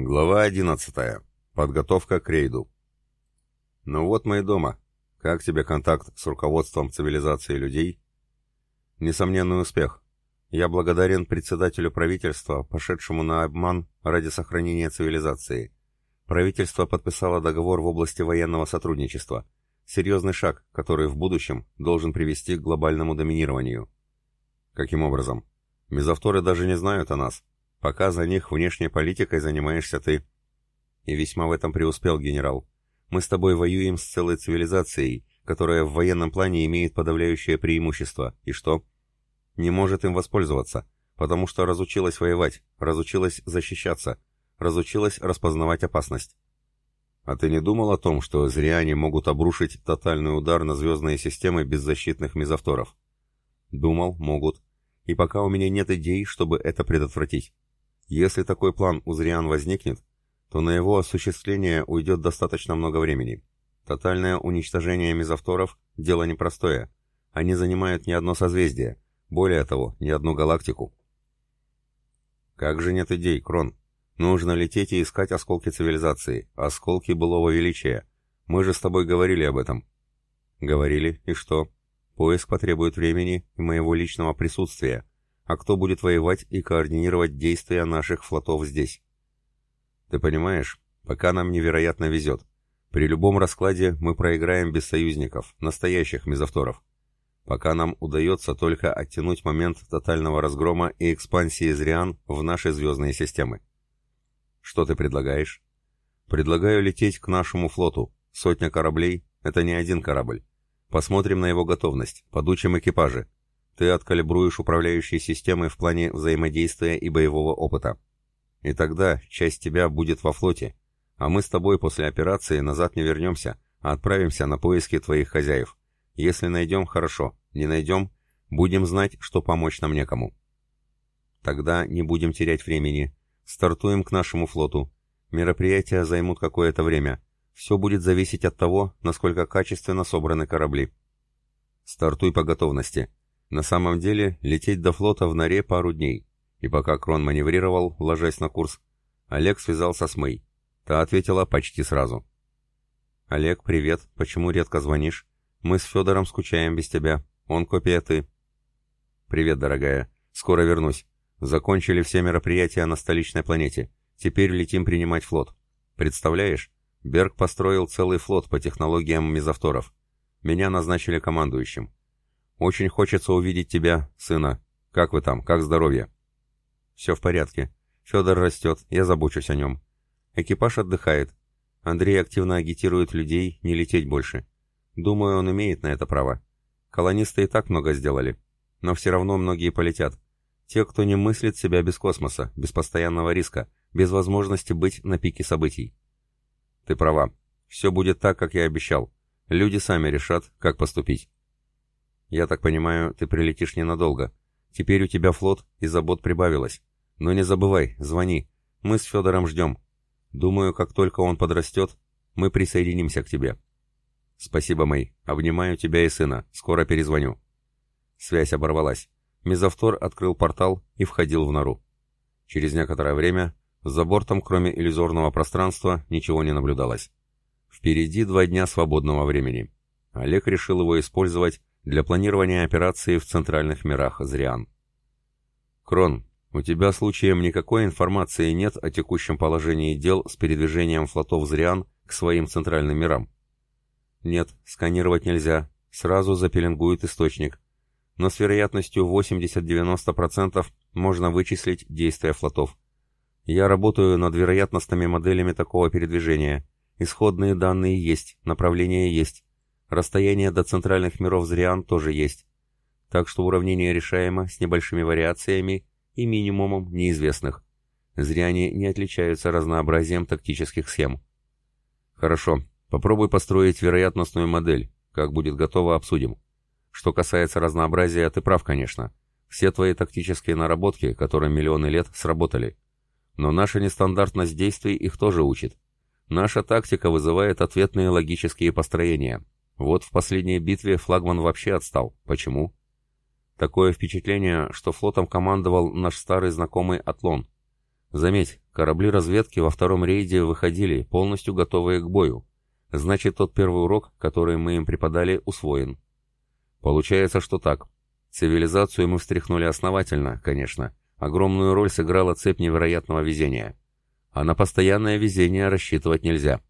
Глава 11. Подготовка к рейду. Ну вот мы и дома. Как тебе контакт с руководством цивилизации людей? Несомненный успех. Я благодарен председателю правительства, пошедшему на обман ради сохранения цивилизации. Правительство подписало договор в области военного сотрудничества. Серьезный шаг, который в будущем должен привести к глобальному доминированию. Каким образом? Мезовторы даже не знают о нас, Пока за них внешней политикой занимаешься ты. И весьма в этом преуспел генерал. Мы с тобой воюем с целой цивилизацией, которая в военном плане имеет подавляющее преимущество. И что? Не может им воспользоваться, потому что разучилась воевать, разучилась защищаться, разучилась распознавать опасность. А ты не думал о том, что зря они могут обрушить тотальный удар на звездные системы беззащитных мезовторов? Думал, могут. И пока у меня нет идей, чтобы это предотвратить. Если такой план у Зриан возникнет, то на его осуществление уйдет достаточно много времени. Тотальное уничтожение мезовторов – дело непростое. Они занимают не одно созвездие, более того, не одну галактику. Как же нет идей, Крон? Нужно лететь и искать осколки цивилизации, осколки былого величия. Мы же с тобой говорили об этом. Говорили, и что? Поиск потребует времени и моего личного присутствия, а кто будет воевать и координировать действия наших флотов здесь. Ты понимаешь, пока нам невероятно везет. При любом раскладе мы проиграем без союзников, настоящих мезовторов. Пока нам удается только оттянуть момент тотального разгрома и экспансии Зриан в наши звездные системы. Что ты предлагаешь? Предлагаю лететь к нашему флоту. Сотня кораблей — это не один корабль. Посмотрим на его готовность, подучим экипажи, ты откалибруешь управляющие системы в плане взаимодействия и боевого опыта. И тогда часть тебя будет во флоте, а мы с тобой после операции назад не вернемся, а отправимся на поиски твоих хозяев. Если найдем, хорошо, не найдем, будем знать, что помочь нам некому. Тогда не будем терять времени. Стартуем к нашему флоту. Мероприятия займут какое-то время. Все будет зависеть от того, насколько качественно собраны корабли. Стартуй по готовности. На самом деле, лететь до флота в норе пару дней. И пока Крон маневрировал, ложась на курс, Олег связался с Мэй. Та ответила почти сразу. «Олег, привет. Почему редко звонишь? Мы с Федором скучаем без тебя. Он копия ты». «Привет, дорогая. Скоро вернусь. Закончили все мероприятия на столичной планете. Теперь летим принимать флот. Представляешь, Берг построил целый флот по технологиям мезовторов. Меня назначили командующим. Очень хочется увидеть тебя, сына. Как вы там? Как здоровье?» «Все в порядке. Федор растет, я забочусь о нем. Экипаж отдыхает. Андрей активно агитирует людей не лететь больше. Думаю, он имеет на это право. Колонисты и так много сделали. Но все равно многие полетят. Те, кто не мыслит себя без космоса, без постоянного риска, без возможности быть на пике событий. Ты права. Все будет так, как я обещал. Люди сами решат, как поступить. «Я так понимаю, ты прилетишь ненадолго. Теперь у тебя флот, и забот прибавилось. Но не забывай, звони. Мы с Федором ждем. Думаю, как только он подрастет, мы присоединимся к тебе». «Спасибо, Мэй. Обнимаю тебя и сына. Скоро перезвоню». Связь оборвалась. Мезовтор открыл портал и входил в нору. Через некоторое время за бортом, кроме иллюзорного пространства, ничего не наблюдалось. Впереди два дня свободного времени. Олег решил его использовать для планирования операции в центральных мирах Зриан. Крон, у тебя случаем никакой информации нет о текущем положении дел с передвижением флотов Зриан к своим центральным мирам? Нет, сканировать нельзя, сразу запеленгует источник. Но с вероятностью 80-90% можно вычислить действия флотов. Я работаю над вероятностными моделями такого передвижения. Исходные данные есть, направления есть. Расстояние до центральных миров Зриан тоже есть. Так что уравнение решаемо с небольшими вариациями и минимумом неизвестных. Зриане не отличаются разнообразием тактических схем. Хорошо, попробуй построить вероятностную модель. Как будет готово, обсудим. Что касается разнообразия, ты прав, конечно. Все твои тактические наработки, которые миллионы лет, сработали. Но наша нестандартность действий их тоже учит. Наша тактика вызывает ответные логические построения – вот в последней битве флагман вообще отстал. Почему? Такое впечатление, что флотом командовал наш старый знакомый Атлон. Заметь, Корабли разведки во втором рейде выходили, полностью готовые к бою. Значит, тот первый урок, который мы им преподали, усвоен. Получается, что так. Цивилизацию мы встряхнули основательно, конечно. Огромную роль сыграла цепь невероятного везения. А на постоянное везение рассчитывать нельзя.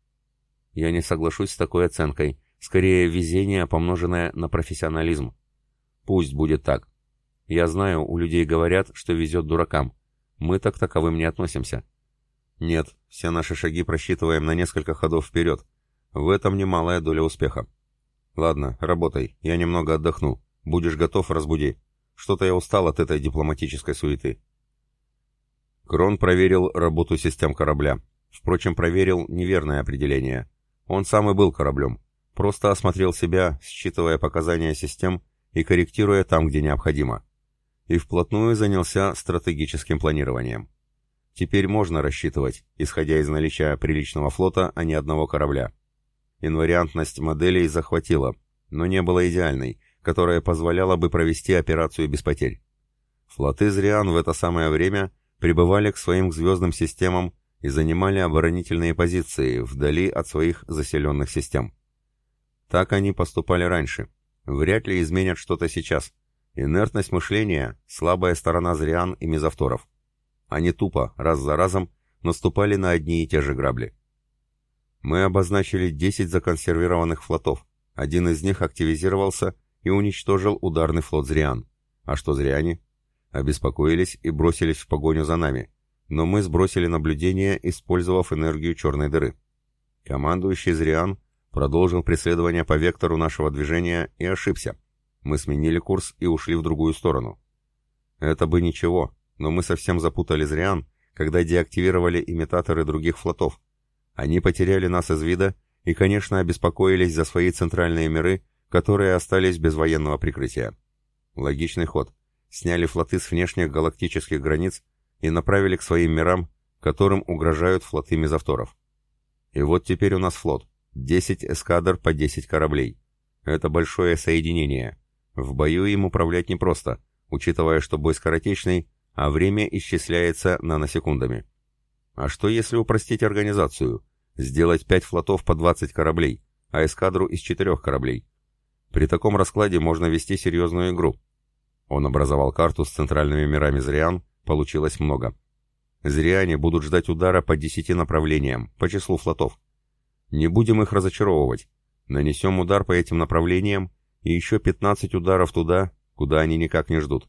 Я не соглашусь с такой оценкой. Скорее, везение, помноженное на профессионализм. Пусть будет так. Я знаю, у людей говорят, что везет дуракам. Мы так таковым не относимся. Нет, все наши шаги просчитываем на несколько ходов вперед. В этом немалая доля успеха. Ладно, работай, я немного отдохну. Будешь готов, разбуди. Что-то я устал от этой дипломатической суеты. Крон проверил работу систем корабля. Впрочем, проверил неверное определение. Он сам и был кораблем. Просто осмотрел себя, считывая показания систем и корректируя там, где необходимо. И вплотную занялся стратегическим планированием. Теперь можно рассчитывать, исходя из наличия приличного флота, а не одного корабля. Инвариантность моделей захватила, но не была идеальной, которая позволяла бы провести операцию без потерь. Флоты Зриан в это самое время прибывали к своим звездным системам и занимали оборонительные позиции вдали от своих заселенных систем. Так они поступали раньше. Вряд ли изменят что-то сейчас. Инертность мышления – слабая сторона Зриан и мезовторов. Они тупо, раз за разом, наступали на одни и те же грабли. Мы обозначили 10 законсервированных флотов. Один из них активизировался и уничтожил ударный флот Зриан. А что Зриане? Обеспокоились и бросились в погоню за нами. Но мы сбросили наблюдение, использовав энергию черной дыры. Командующий Зриан продолжил преследование по вектору нашего движения и ошибся. Мы сменили курс и ушли в другую сторону. Это бы ничего, но мы совсем запутали Зриан, когда деактивировали имитаторы других флотов. Они потеряли нас из вида и, конечно, обеспокоились за свои центральные миры, которые остались без военного прикрытия. Логичный ход. Сняли флоты с внешних галактических границ и направили к своим мирам, которым угрожают флоты мезовторов. И вот теперь у нас флот. 10 эскадр по 10 кораблей. Это большое соединение. В бою им управлять непросто, учитывая, что бой скоротечный, а время исчисляется наносекундами. А что если упростить организацию? Сделать пять флотов по 20 кораблей, а эскадру из четырех кораблей. При таком раскладе можно вести серьезную игру. Он образовал карту с центральными мирами Зриан, получилось много. Зриане будут ждать удара по десяти направлениям, по числу флотов. Не будем их разочаровывать. Нанесем удар по этим направлениям и еще 15 ударов туда, куда они никак не ждут.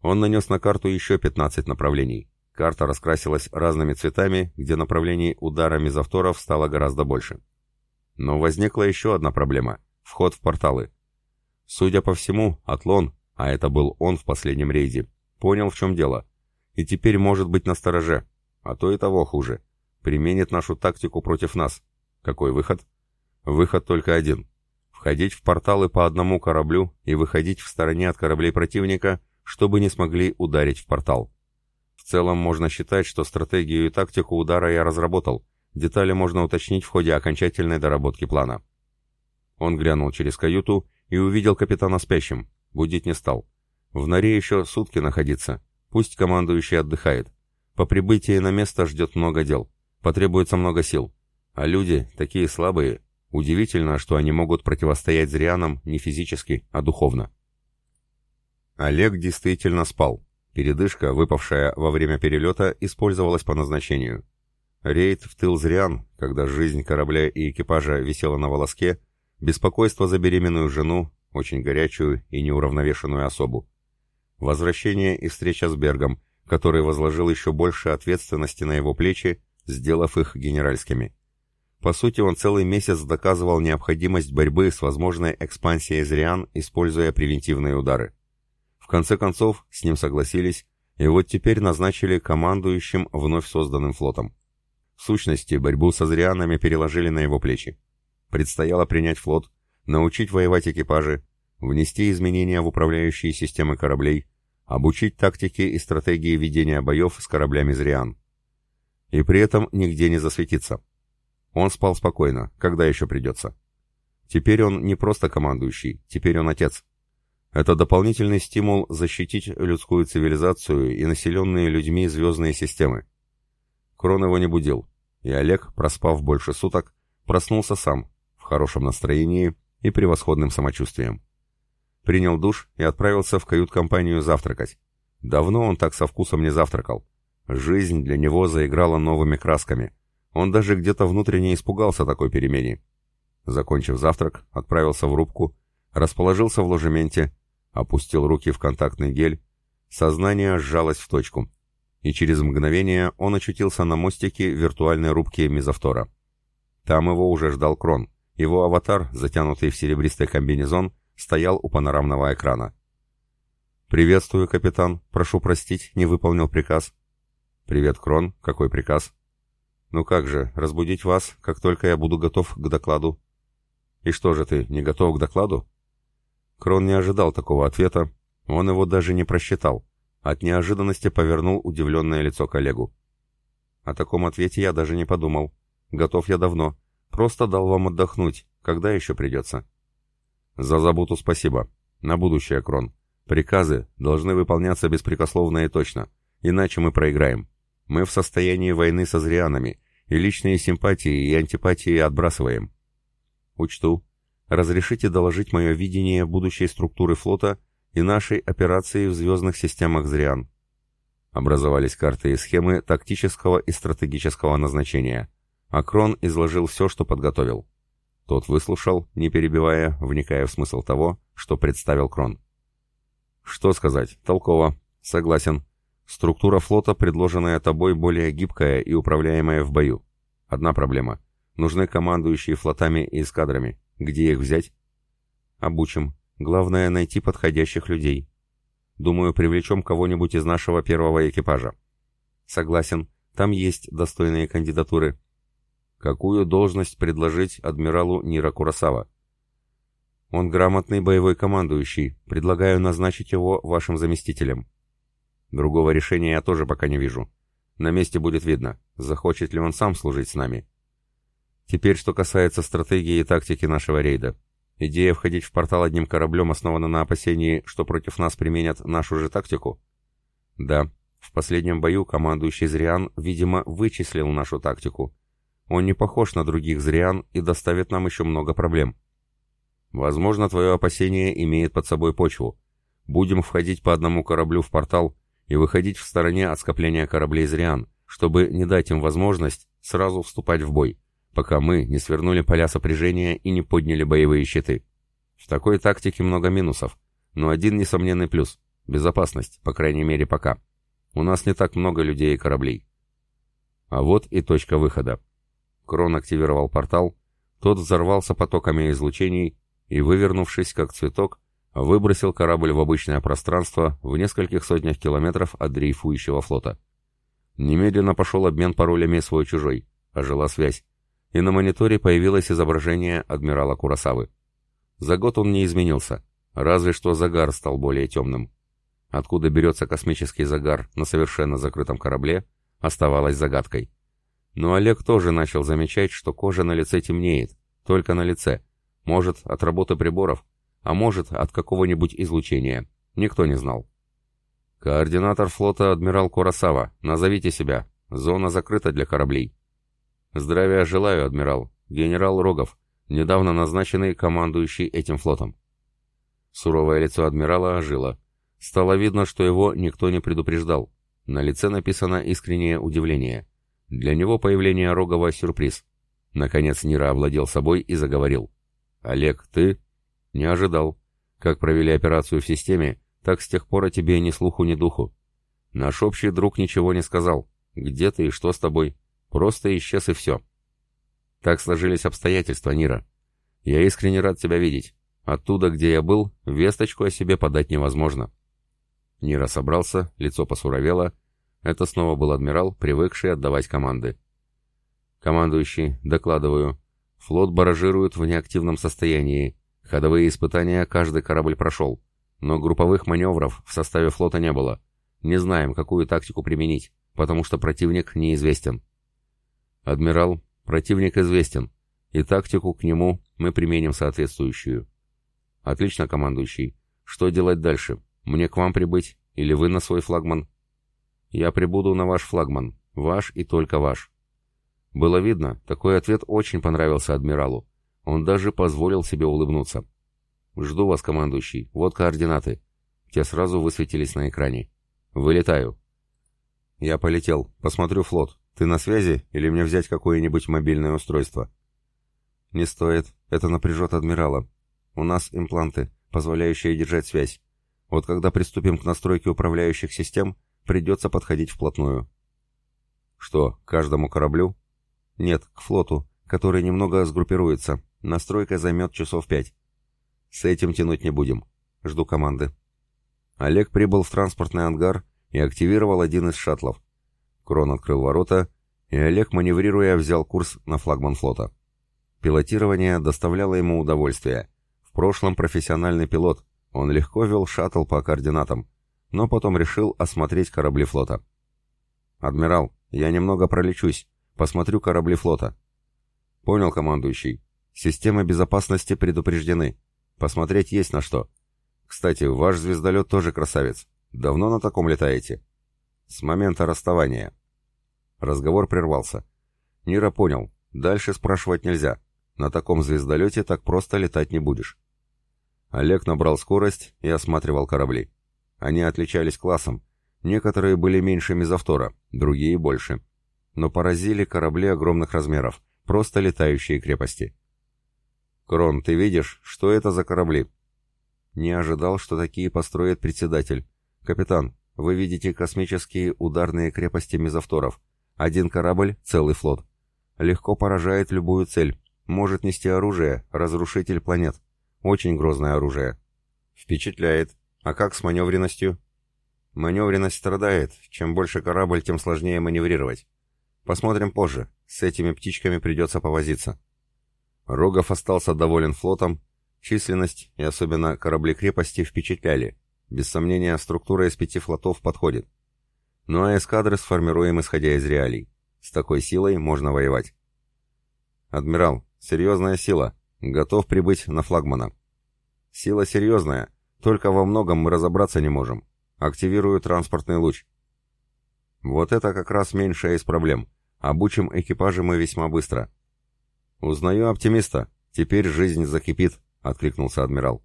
Он нанес на карту еще 15 направлений. Карта раскрасилась разными цветами, где направлений удара мезовторов стало гораздо больше. Но возникла еще одна проблема – вход в порталы. Судя по всему, Атлон, а это был он в последнем рейде, понял, в чем дело. И теперь может быть на стороже, а то и того хуже. Применит нашу тактику против нас. Какой выход? Выход только один. Входить в порталы по одному кораблю и выходить в стороне от кораблей противника – чтобы не смогли ударить в портал. В целом можно считать, что стратегию и тактику удара я разработал, детали можно уточнить в ходе окончательной доработки плана. Он глянул через каюту и увидел капитана спящим, будить не стал. В норе еще сутки находиться, пусть командующий отдыхает. По прибытии на место ждет много дел, потребуется много сил. А люди, такие слабые, удивительно, что они могут противостоять зрианам не физически, а духовно. Олег действительно спал. Передышка, выпавшая во время перелета, использовалась по назначению. Рейд в тыл Зриан, когда жизнь корабля и экипажа висела на волоске, беспокойство за беременную жену, очень горячую и неуравновешенную особу. Возвращение и встреча с Бергом, который возложил еще больше ответственности на его плечи, сделав их генеральскими. По сути, он целый месяц доказывал необходимость борьбы с возможной экспансией Зриан, используя превентивные удары. В конце концов, с ним согласились, и вот теперь назначили командующим вновь созданным флотом. В сущности, борьбу со зрианами переложили на его плечи. Предстояло принять флот, научить воевать экипажи, внести изменения в управляющие системы кораблей, обучить тактике и стратегии ведения боев с кораблями Зриан. И при этом нигде не засветиться. Он спал спокойно, когда еще придется. Теперь он не просто командующий, теперь он отец. Это дополнительный стимул защитить людскую цивилизацию и населенные людьми звездные системы. Крон его не будил, и Олег, проспав больше суток, проснулся сам, в хорошем настроении и превосходным самочувствием. Принял душ и отправился в кают-компанию завтракать. Давно он так со вкусом не завтракал. Жизнь для него заиграла новыми красками. Он даже где-то внутренне испугался такой перемене. Закончив завтрак, отправился в рубку, расположился в ложементе, опустил руки в контактный гель, сознание сжалось в точку, и через мгновение он очутился на мостике виртуальной рубки мезовтора. Там его уже ждал Крон. Его аватар, затянутый в серебристый комбинезон, стоял у панорамного экрана. «Приветствую, капитан. Прошу простить, не выполнил приказ». «Привет, Крон. Какой приказ?» «Ну как же, разбудить вас, как только я буду готов к докладу». «И что же ты, не готов к докладу?» Крон не ожидал такого ответа, он его даже не просчитал. От неожиданности повернул удивленное лицо коллегу. О таком ответе я даже не подумал. Готов я давно. Просто дал вам отдохнуть. Когда еще придется? За заботу спасибо. На будущее, Крон. Приказы должны выполняться беспрекословно и точно. Иначе мы проиграем. Мы в состоянии войны со зрианами, и личные симпатии и антипатии отбрасываем. Учту. Разрешите доложить мое видение будущей структуры флота и нашей операции в звездных системах Зриан. Образовались карты и схемы тактического и стратегического назначения. Акрон изложил все, что подготовил. Тот выслушал, не перебивая, вникая в смысл того, что представил Крон. «Что сказать? Толково. Согласен. Структура флота, предложенная тобой, более гибкая и управляемая в бою. Одна проблема. Нужны командующие флотами и эскадрами. Где их взять? Обучим. Главное найти подходящих людей. Думаю, привлечем кого-нибудь из нашего первого экипажа. Согласен. Там есть достойные кандидатуры. Какую должность предложить адмиралу Нира Курасава? Он грамотный боевой командующий. Предлагаю назначить его вашим заместителем. Другого решения я тоже пока не вижу. На месте будет видно, захочет ли он сам служить с нами. Теперь, что касается стратегии и тактики нашего рейда. Идея входить в портал одним кораблем основана на опасении, что против нас применят нашу же тактику? Да, в последнем бою командующий Зриан, видимо, вычислил нашу тактику. Он не похож на других Зриан и доставит нам еще много проблем. Возможно, твое опасение имеет под собой почву. Будем входить по одному кораблю в портал и выходить в стороне от скопления кораблей Зриан, чтобы не дать им возможность сразу вступать в бой пока мы не свернули поля сопряжения и не подняли боевые щиты. В такой тактике много минусов, но один несомненный плюс — безопасность, по крайней мере пока. У нас не так много людей и кораблей. А вот и точка выхода. Крон активировал портал, тот взорвался потоками излучений и, вывернувшись как цветок, выбросил корабль в обычное пространство в нескольких сотнях километров от дрейфующего флота. Немедленно пошел обмен паролями свой-чужой, ожила связь и на мониторе появилось изображение адмирала Курасавы. За год он не изменился, разве что загар стал более темным. Откуда берется космический загар на совершенно закрытом корабле, оставалось загадкой. Но Олег тоже начал замечать, что кожа на лице темнеет, только на лице. Может, от работы приборов, а может, от какого-нибудь излучения. Никто не знал. «Координатор флота адмирал Курасава, назовите себя. Зона закрыта для кораблей». «Здравия желаю, адмирал. Генерал Рогов, недавно назначенный командующий этим флотом». Суровое лицо адмирала ожило. Стало видно, что его никто не предупреждал. На лице написано искреннее удивление. Для него появление Рогова — сюрприз. Наконец Нира овладел собой и заговорил. «Олег, ты?» «Не ожидал. Как провели операцию в системе, так с тех пор о тебе ни слуху, ни духу. Наш общий друг ничего не сказал. Где ты и что с тобой?» Просто исчез и все. Так сложились обстоятельства, Нира. Я искренне рад тебя видеть. Оттуда, где я был, весточку о себе подать невозможно. Нира собрался, лицо посуровело. Это снова был адмирал, привыкший отдавать команды. Командующий, докладываю. Флот баражирует в неактивном состоянии. Ходовые испытания каждый корабль прошел. Но групповых маневров в составе флота не было. Не знаем, какую тактику применить, потому что противник неизвестен. «Адмирал, противник известен, и тактику к нему мы применим соответствующую». «Отлично, командующий. Что делать дальше? Мне к вам прибыть, или вы на свой флагман?» «Я прибуду на ваш флагман. Ваш и только ваш. Было видно, такой ответ очень понравился адмиралу. Он даже позволил себе улыбнуться. «Жду вас, командующий. Вот координаты». Те сразу высветились на экране. «Вылетаю». «Я полетел. Посмотрю флот. Ты на связи или мне взять какое-нибудь мобильное устройство?» «Не стоит. Это напряжет адмирала. У нас импланты, позволяющие держать связь. Вот когда приступим к настройке управляющих систем, придется подходить вплотную». «Что, каждому кораблю?» «Нет, к флоту, который немного сгруппируется. Настройка займет часов пять». «С этим тянуть не будем. Жду команды». Олег прибыл в транспортный ангар и активировал один из шаттлов. Крон открыл ворота, и Олег, маневрируя, взял курс на флагман флота. Пилотирование доставляло ему удовольствие. В прошлом профессиональный пилот, он легко вел шаттл по координатам, но потом решил осмотреть корабли флота. «Адмирал, я немного пролечусь, посмотрю корабли флота». «Понял, командующий. Системы безопасности предупреждены. Посмотреть есть на что. Кстати, ваш звездолет тоже красавец. Давно на таком летаете?» «С момента расставания». Разговор прервался. Нира понял. Дальше спрашивать нельзя. На таком звездолете так просто летать не будешь. Олег набрал скорость и осматривал корабли. Они отличались классом. Некоторые были меньше мезовтора, другие больше. Но поразили корабли огромных размеров, просто летающие крепости. «Крон, ты видишь, что это за корабли?» «Не ожидал, что такие построит председатель. Капитан, вы видите космические ударные крепости мезовторов. Один корабль — целый флот. Легко поражает любую цель. Может нести оружие, разрушитель планет. Очень грозное оружие. Впечатляет. А как с маневренностью? Маневренность страдает. Чем больше корабль, тем сложнее маневрировать. Посмотрим позже. С этими птичками придется повозиться. Рогов остался доволен флотом. Численность и особенно корабли-крепости впечатляли. Без сомнения, структура из пяти флотов подходит. Ну а эскадры сформируем, исходя из реалий. С такой силой можно воевать. Адмирал, серьезная сила. Готов прибыть на флагмана. Сила серьезная, только во многом мы разобраться не можем. Активирую транспортный луч. Вот это как раз меньшая из проблем. Обучим экипажи мы весьма быстро. Узнаю оптимиста. Теперь жизнь закипит, откликнулся адмирал.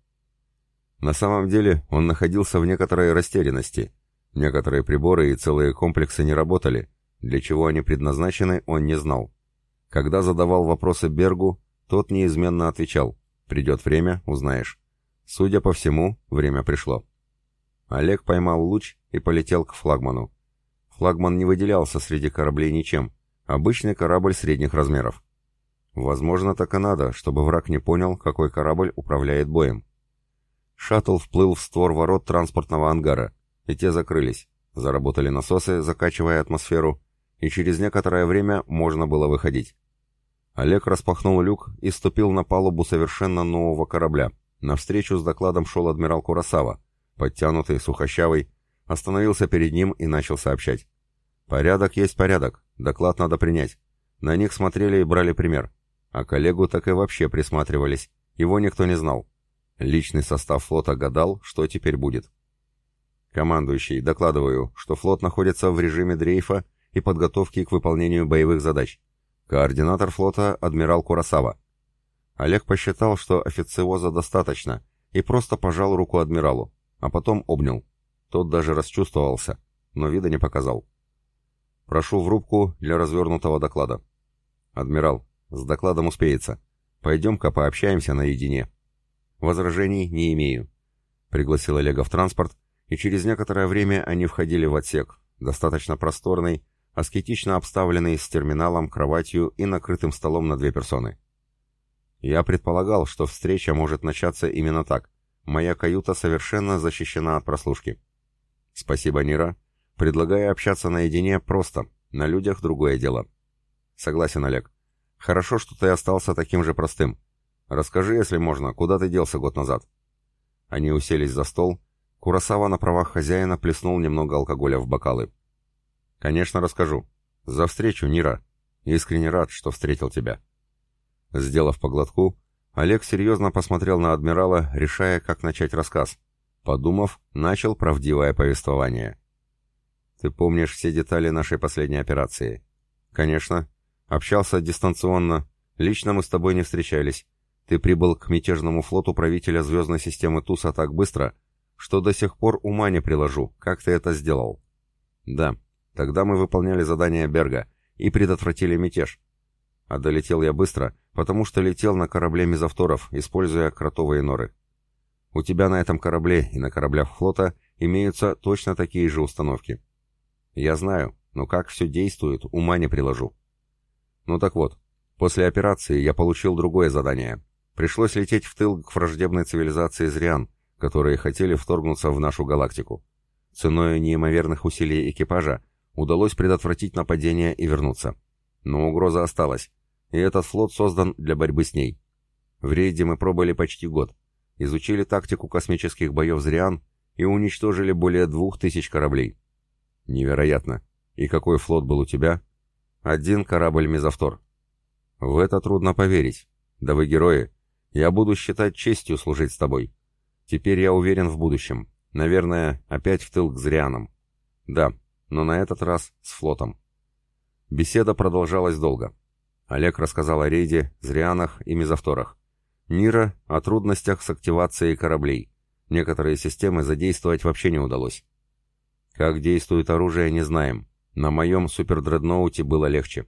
На самом деле он находился в некоторой растерянности. Некоторые приборы и целые комплексы не работали, для чего они предназначены, он не знал. Когда задавал вопросы Бергу, тот неизменно отвечал «Придет время, узнаешь». Судя по всему, время пришло. Олег поймал луч и полетел к флагману. Флагман не выделялся среди кораблей ничем, обычный корабль средних размеров. Возможно, так и надо, чтобы враг не понял, какой корабль управляет боем. Шаттл вплыл в створ ворот транспортного ангара, и те закрылись. Заработали насосы, закачивая атмосферу, и через некоторое время можно было выходить. Олег распахнул люк и ступил на палубу совершенно нового корабля. Навстречу с докладом шел адмирал Курасава, подтянутый, сухощавый, остановился перед ним и начал сообщать. «Порядок есть порядок, доклад надо принять. На них смотрели и брали пример. А коллегу так и вообще присматривались, его никто не знал. Личный состав флота гадал, что теперь будет. Командующий, докладываю, что флот находится в режиме дрейфа и подготовки к выполнению боевых задач. Координатор флота адмирал Курасава. Олег посчитал, что официоза достаточно, и просто пожал руку адмиралу, а потом обнял. Тот даже расчувствовался, но вида не показал. Прошу в рубку для развернутого доклада. Адмирал, с докладом успеется. Пойдем-ка пообщаемся наедине. «Возражений не имею», — пригласил Олега в транспорт, и через некоторое время они входили в отсек, достаточно просторный, аскетично обставленный с терминалом, кроватью и накрытым столом на две персоны. Я предполагал, что встреча может начаться именно так. Моя каюта совершенно защищена от прослушки. Спасибо, Нира. Предлагаю общаться наедине просто, на людях другое дело. Согласен, Олег. Хорошо, что ты остался таким же простым. Расскажи, если можно, куда ты делся год назад?» Они уселись за стол. Курасава на правах хозяина плеснул немного алкоголя в бокалы. «Конечно, расскажу. За встречу, Нира. Искренне рад, что встретил тебя». Сделав поглотку, Олег серьезно посмотрел на адмирала, решая, как начать рассказ. Подумав, начал правдивое повествование. Ты помнишь все детали нашей последней операции? Конечно. Общался дистанционно. Лично мы с тобой не встречались. Ты прибыл к мятежному флоту правителя звездной системы Туса так быстро, что до сих пор ума не приложу, как ты это сделал. Да, тогда мы выполняли задание Берга и предотвратили мятеж. А долетел я быстро, потому что летел на корабле мизавторов, используя кротовые норы. У тебя на этом корабле и на кораблях флота имеются точно такие же установки. Я знаю, но как все действует, ума не приложу. Ну так вот, после операции я получил другое задание. Пришлось лететь в тыл к враждебной цивилизации Зриан, которые хотели вторгнуться в нашу галактику. Ценой неимоверных усилий экипажа удалось предотвратить нападение и вернуться. Но угроза осталась, и этот флот создан для борьбы с ней. В рейде мы пробыли почти год, изучили тактику космических боев Зриан и уничтожили более двух тысяч кораблей. Невероятно. И какой флот был у тебя? Один корабль Мезовтор. В это трудно поверить. Да вы герои. Я буду считать честью служить с тобой. Теперь я уверен в будущем. Наверное, опять в тыл к Зрианам. Да, но на этот раз с флотом. Беседа продолжалась долго. Олег рассказал о рейде, Зрианах и Мезовторах. Нира о трудностях с активацией кораблей. Некоторые системы задействовать вообще не удалось. Как действует оружие, не знаем. На моем супердредноуте было легче.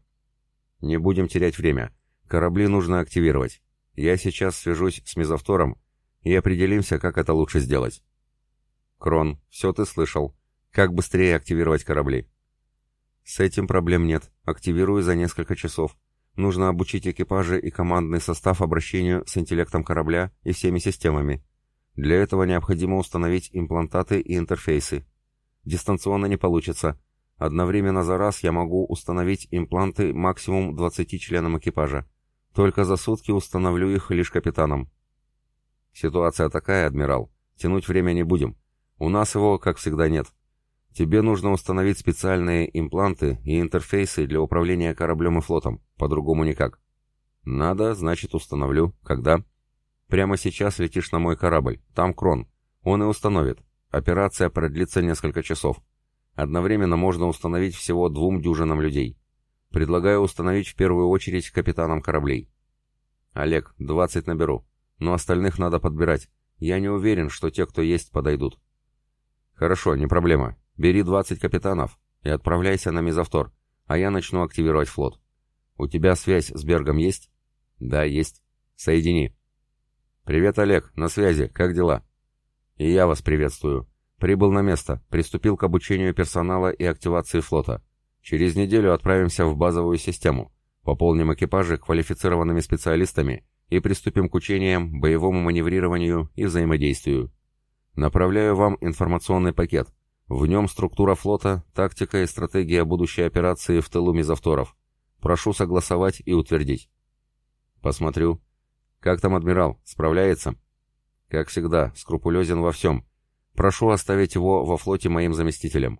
Не будем терять время. Корабли нужно активировать. Я сейчас свяжусь с мезовтором и определимся, как это лучше сделать. Крон, все ты слышал. Как быстрее активировать корабли? С этим проблем нет. Активирую за несколько часов. Нужно обучить экипажи и командный состав обращению с интеллектом корабля и всеми системами. Для этого необходимо установить имплантаты и интерфейсы. Дистанционно не получится. Одновременно за раз я могу установить импланты максимум 20 членам экипажа. Только за сутки установлю их лишь капитаном. Ситуация такая, адмирал. Тянуть время не будем. У нас его, как всегда, нет. Тебе нужно установить специальные импланты и интерфейсы для управления кораблем и флотом. По-другому никак. Надо, значит, установлю. Когда? Прямо сейчас летишь на мой корабль. Там крон. Он и установит. Операция продлится несколько часов. Одновременно можно установить всего двум дюжинам людей. Предлагаю установить в первую очередь капитанам кораблей. Олег, 20 наберу. Но остальных надо подбирать. Я не уверен, что те, кто есть, подойдут. Хорошо, не проблема. Бери 20 капитанов и отправляйся на мезовтор, а я начну активировать флот. У тебя связь с Бергом есть? Да, есть. Соедини. Привет, Олег, на связи. Как дела? «И я вас приветствую. Прибыл на место, приступил к обучению персонала и активации флота. Через неделю отправимся в базовую систему, пополним экипажи квалифицированными специалистами и приступим к учениям, боевому маневрированию и взаимодействию. Направляю вам информационный пакет. В нем структура флота, тактика и стратегия будущей операции в тылу мизавторов. Прошу согласовать и утвердить». «Посмотрю. Как там адмирал? Справляется?» Как всегда, скрупулезен во всем. Прошу оставить его во флоте моим заместителем.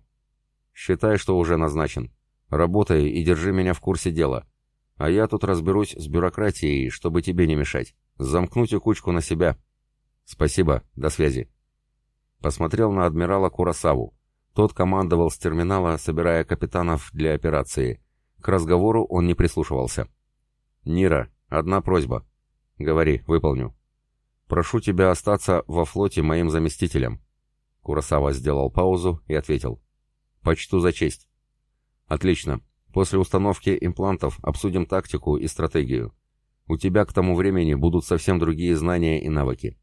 Считай, что уже назначен. Работай и держи меня в курсе дела. А я тут разберусь с бюрократией, чтобы тебе не мешать. Замкнуть кучку на себя. Спасибо, до связи. Посмотрел на адмирала Курасаву. Тот командовал с терминала, собирая капитанов для операции. К разговору он не прислушивался. «Нира, одна просьба». «Говори, выполню». Прошу тебя остаться во флоте моим заместителем». Курасава сделал паузу и ответил. «Почту за честь». «Отлично. После установки имплантов обсудим тактику и стратегию. У тебя к тому времени будут совсем другие знания и навыки».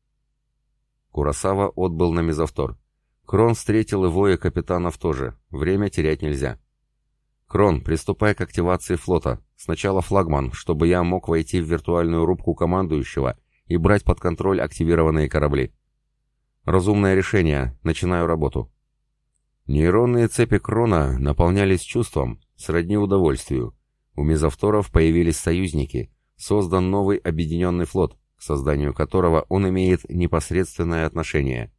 Курасава отбыл на мезовтор. Крон встретил его и капитанов тоже. Время терять нельзя. «Крон, приступай к активации флота. Сначала флагман, чтобы я мог войти в виртуальную рубку командующего и брать под контроль активированные корабли. Разумное решение. Начинаю работу. Нейронные цепи Крона наполнялись чувством, сродни удовольствию. У мезовторов появились союзники. Создан новый объединенный флот, к созданию которого он имеет непосредственное отношение.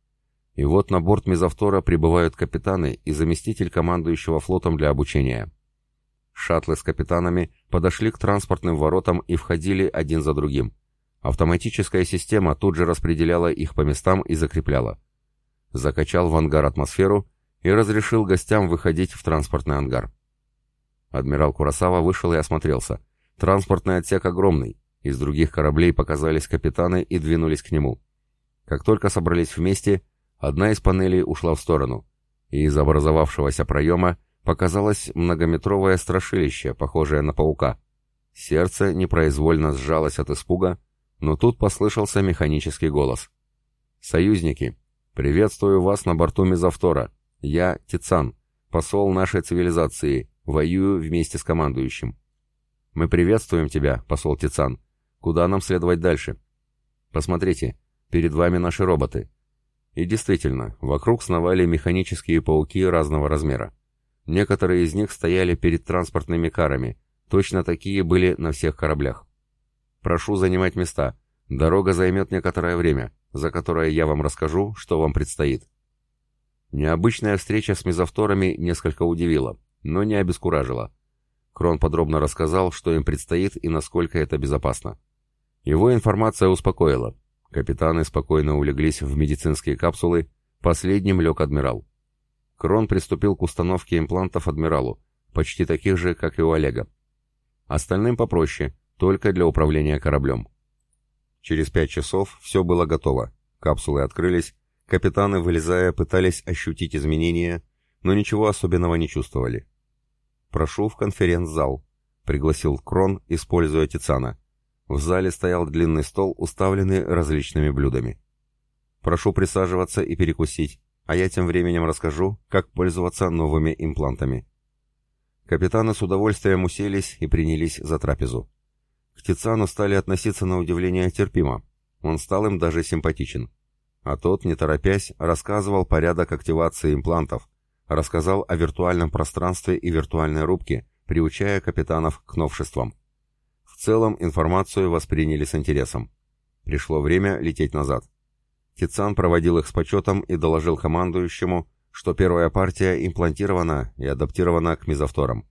И вот на борт мезовтора прибывают капитаны и заместитель командующего флотом для обучения. Шаттлы с капитанами подошли к транспортным воротам и входили один за другим. Автоматическая система тут же распределяла их по местам и закрепляла. Закачал в ангар атмосферу, и разрешил гостям выходить в транспортный ангар. Адмирал Курасава вышел и осмотрелся. Транспортный отсек огромный. Из других кораблей показались капитаны и двинулись к нему. Как только собрались вместе, одна из панелей ушла в сторону, и из образовавшегося проема показалось многометровое страшилище, похожее на паука. Сердце непроизвольно сжалось от испуга, но тут послышался механический голос. «Союзники, приветствую вас на борту Мезовтора. Я Тицан, посол нашей цивилизации, воюю вместе с командующим. Мы приветствуем тебя, посол Тицан. Куда нам следовать дальше? Посмотрите, перед вами наши роботы. И действительно, вокруг сновали механические пауки разного размера. Некоторые из них стояли перед транспортными карами, точно такие были на всех кораблях. Прошу занимать места. Дорога займет некоторое время, за которое я вам расскажу, что вам предстоит. Необычная встреча с мезовторами несколько удивила, но не обескуражила. Крон подробно рассказал, что им предстоит и насколько это безопасно. Его информация успокоила. Капитаны спокойно улеглись в медицинские капсулы, последним лег адмирал. Крон приступил к установке имплантов адмиралу, почти таких же, как и у Олега. Остальным попроще, только для управления кораблем. Через пять часов все было готово. Капсулы открылись, капитаны, вылезая, пытались ощутить изменения, но ничего особенного не чувствовали. «Прошу в конференц-зал», — пригласил Крон, используя Тицана. В зале стоял длинный стол, уставленный различными блюдами. «Прошу присаживаться и перекусить, а я тем временем расскажу, как пользоваться новыми имплантами». Капитаны с удовольствием уселись и принялись за трапезу. К Тицану стали относиться на удивление терпимо. Он стал им даже симпатичен. А тот, не торопясь, рассказывал порядок активации имплантов, рассказал о виртуальном пространстве и виртуальной рубке, приучая капитанов к новшествам. В целом информацию восприняли с интересом. Пришло время лететь назад. Тицан проводил их с почетом и доложил командующему, что первая партия имплантирована и адаптирована к мезовторам.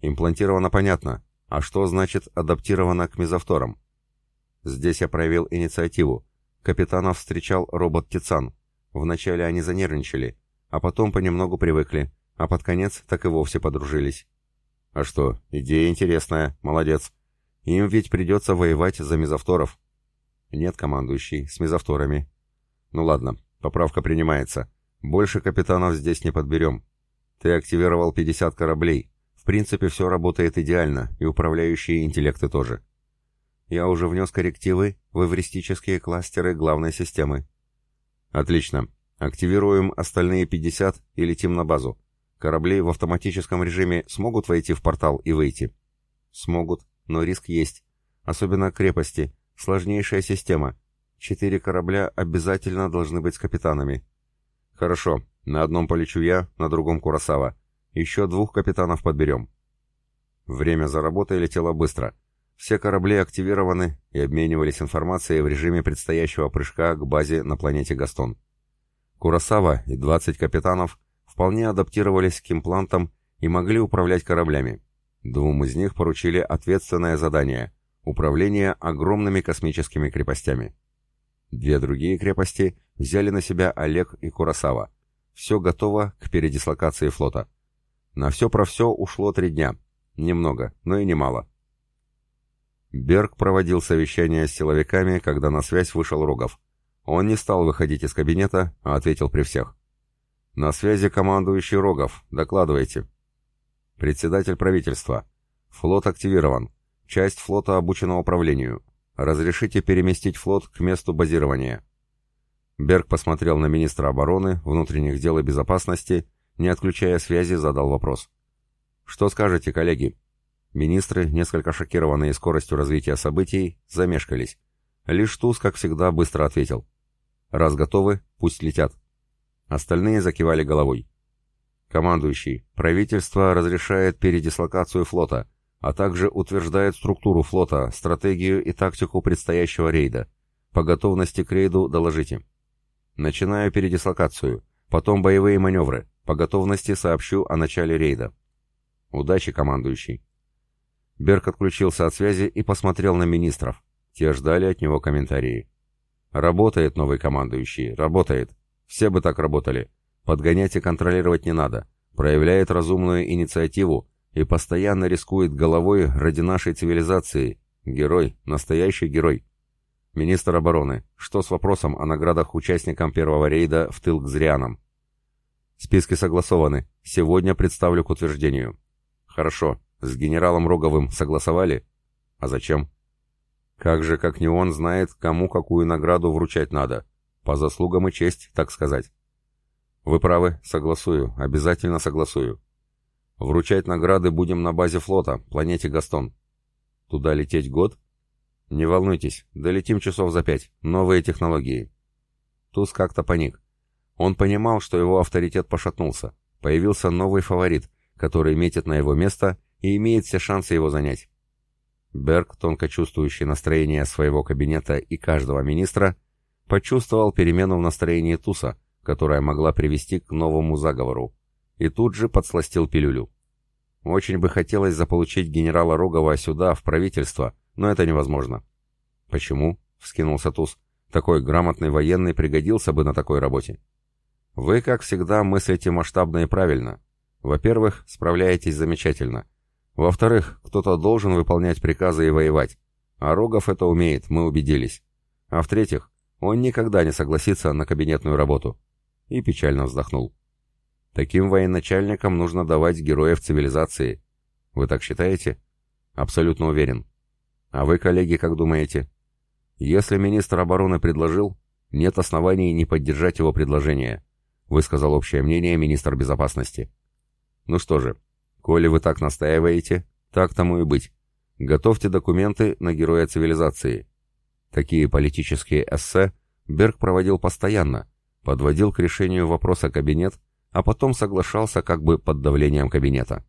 Имплантировано понятно, а что значит адаптирована к мезовторам? Здесь я проявил инициативу. Капитанов встречал робот Тицан. Вначале они занервничали, а потом понемногу привыкли, а под конец так и вовсе подружились. А что, идея интересная, молодец. Им ведь придется воевать за мезовторов. Нет, командующий, с мезовторами. Ну ладно, поправка принимается. Больше капитанов здесь не подберем. Ты активировал 50 кораблей. Принципе, все работает идеально, и управляющие интеллекты тоже. Я уже внес коррективы в эвристические кластеры главной системы. Отлично. Активируем остальные 50 и летим на базу. Корабли в автоматическом режиме смогут войти в портал и выйти? Смогут, но риск есть. Особенно крепости. Сложнейшая система. Четыре корабля обязательно должны быть с капитанами. Хорошо, на одном полечу я, на другом Курасава. Еще двух капитанов подберем. Время за работой летело быстро. Все корабли активированы и обменивались информацией в режиме предстоящего прыжка к базе на планете Гастон. Курасава и 20 капитанов вполне адаптировались к имплантам и могли управлять кораблями. Двум из них поручили ответственное задание – управление огромными космическими крепостями. Две другие крепости взяли на себя Олег и Курасава. Все готово к передислокации флота. На все про все ушло три дня. Немного, но и немало. Берг проводил совещание с силовиками, когда на связь вышел Рогов. Он не стал выходить из кабинета, а ответил при всех. «На связи командующий Рогов. Докладывайте». «Председатель правительства. Флот активирован. Часть флота обучена управлению. Разрешите переместить флот к месту базирования». Берг посмотрел на министра обороны, внутренних дел и безопасности, не отключая связи, задал вопрос. «Что скажете, коллеги?» Министры, несколько шокированные скоростью развития событий, замешкались. Лишь Туз, как всегда, быстро ответил. Раз готовы, пусть летят. Остальные закивали головой. Командующий, правительство разрешает передислокацию флота, а также утверждает структуру флота, стратегию и тактику предстоящего рейда. По готовности к рейду доложите. Начинаю передислокацию, потом боевые маневры. По готовности сообщу о начале рейда. Удачи, командующий. Берг отключился от связи и посмотрел на министров. Те ждали от него комментарии. Работает новый командующий, работает. Все бы так работали. Подгонять и контролировать не надо. Проявляет разумную инициативу и постоянно рискует головой ради нашей цивилизации. Герой, настоящий герой. Министр обороны, что с вопросом о наградах участникам первого рейда в тыл к Зрианам? Списки согласованы. Сегодня представлю к утверждению. Хорошо. С генералом Роговым согласовали? А зачем? Как же, как не он, знает, кому какую награду вручать надо. По заслугам и честь, так сказать. Вы правы, согласую, обязательно согласую. Вручать награды будем на базе флота, планете Гастон. Туда лететь год? «Не волнуйтесь, долетим часов за пять. Новые технологии». Туз как-то паник. Он понимал, что его авторитет пошатнулся. Появился новый фаворит, который метит на его место и имеет все шансы его занять. Берг, тонко чувствующий настроение своего кабинета и каждого министра, почувствовал перемену в настроении Туса, которая могла привести к новому заговору, и тут же подсластил пилюлю. Очень бы хотелось заполучить генерала Рогова сюда, в правительство, но это невозможно. Почему? вскинулся Туз. Такой грамотный военный пригодился бы на такой работе. Вы, как всегда, мыслите масштабно и правильно. Во-первых, справляетесь замечательно. Во-вторых, кто-то должен выполнять приказы и воевать. А Рогов это умеет, мы убедились. А в-третьих, он никогда не согласится на кабинетную работу. И печально вздохнул. Таким военачальникам нужно давать героев цивилизации. Вы так считаете? Абсолютно уверен. А вы, коллеги, как думаете? Если министр обороны предложил, нет оснований не поддержать его предложение, высказал общее мнение министр безопасности. Ну что же, коли вы так настаиваете, так тому и быть. Готовьте документы на героя цивилизации. Такие политические эссе Берг проводил постоянно, подводил к решению вопроса кабинет, а потом соглашался как бы под давлением кабинета.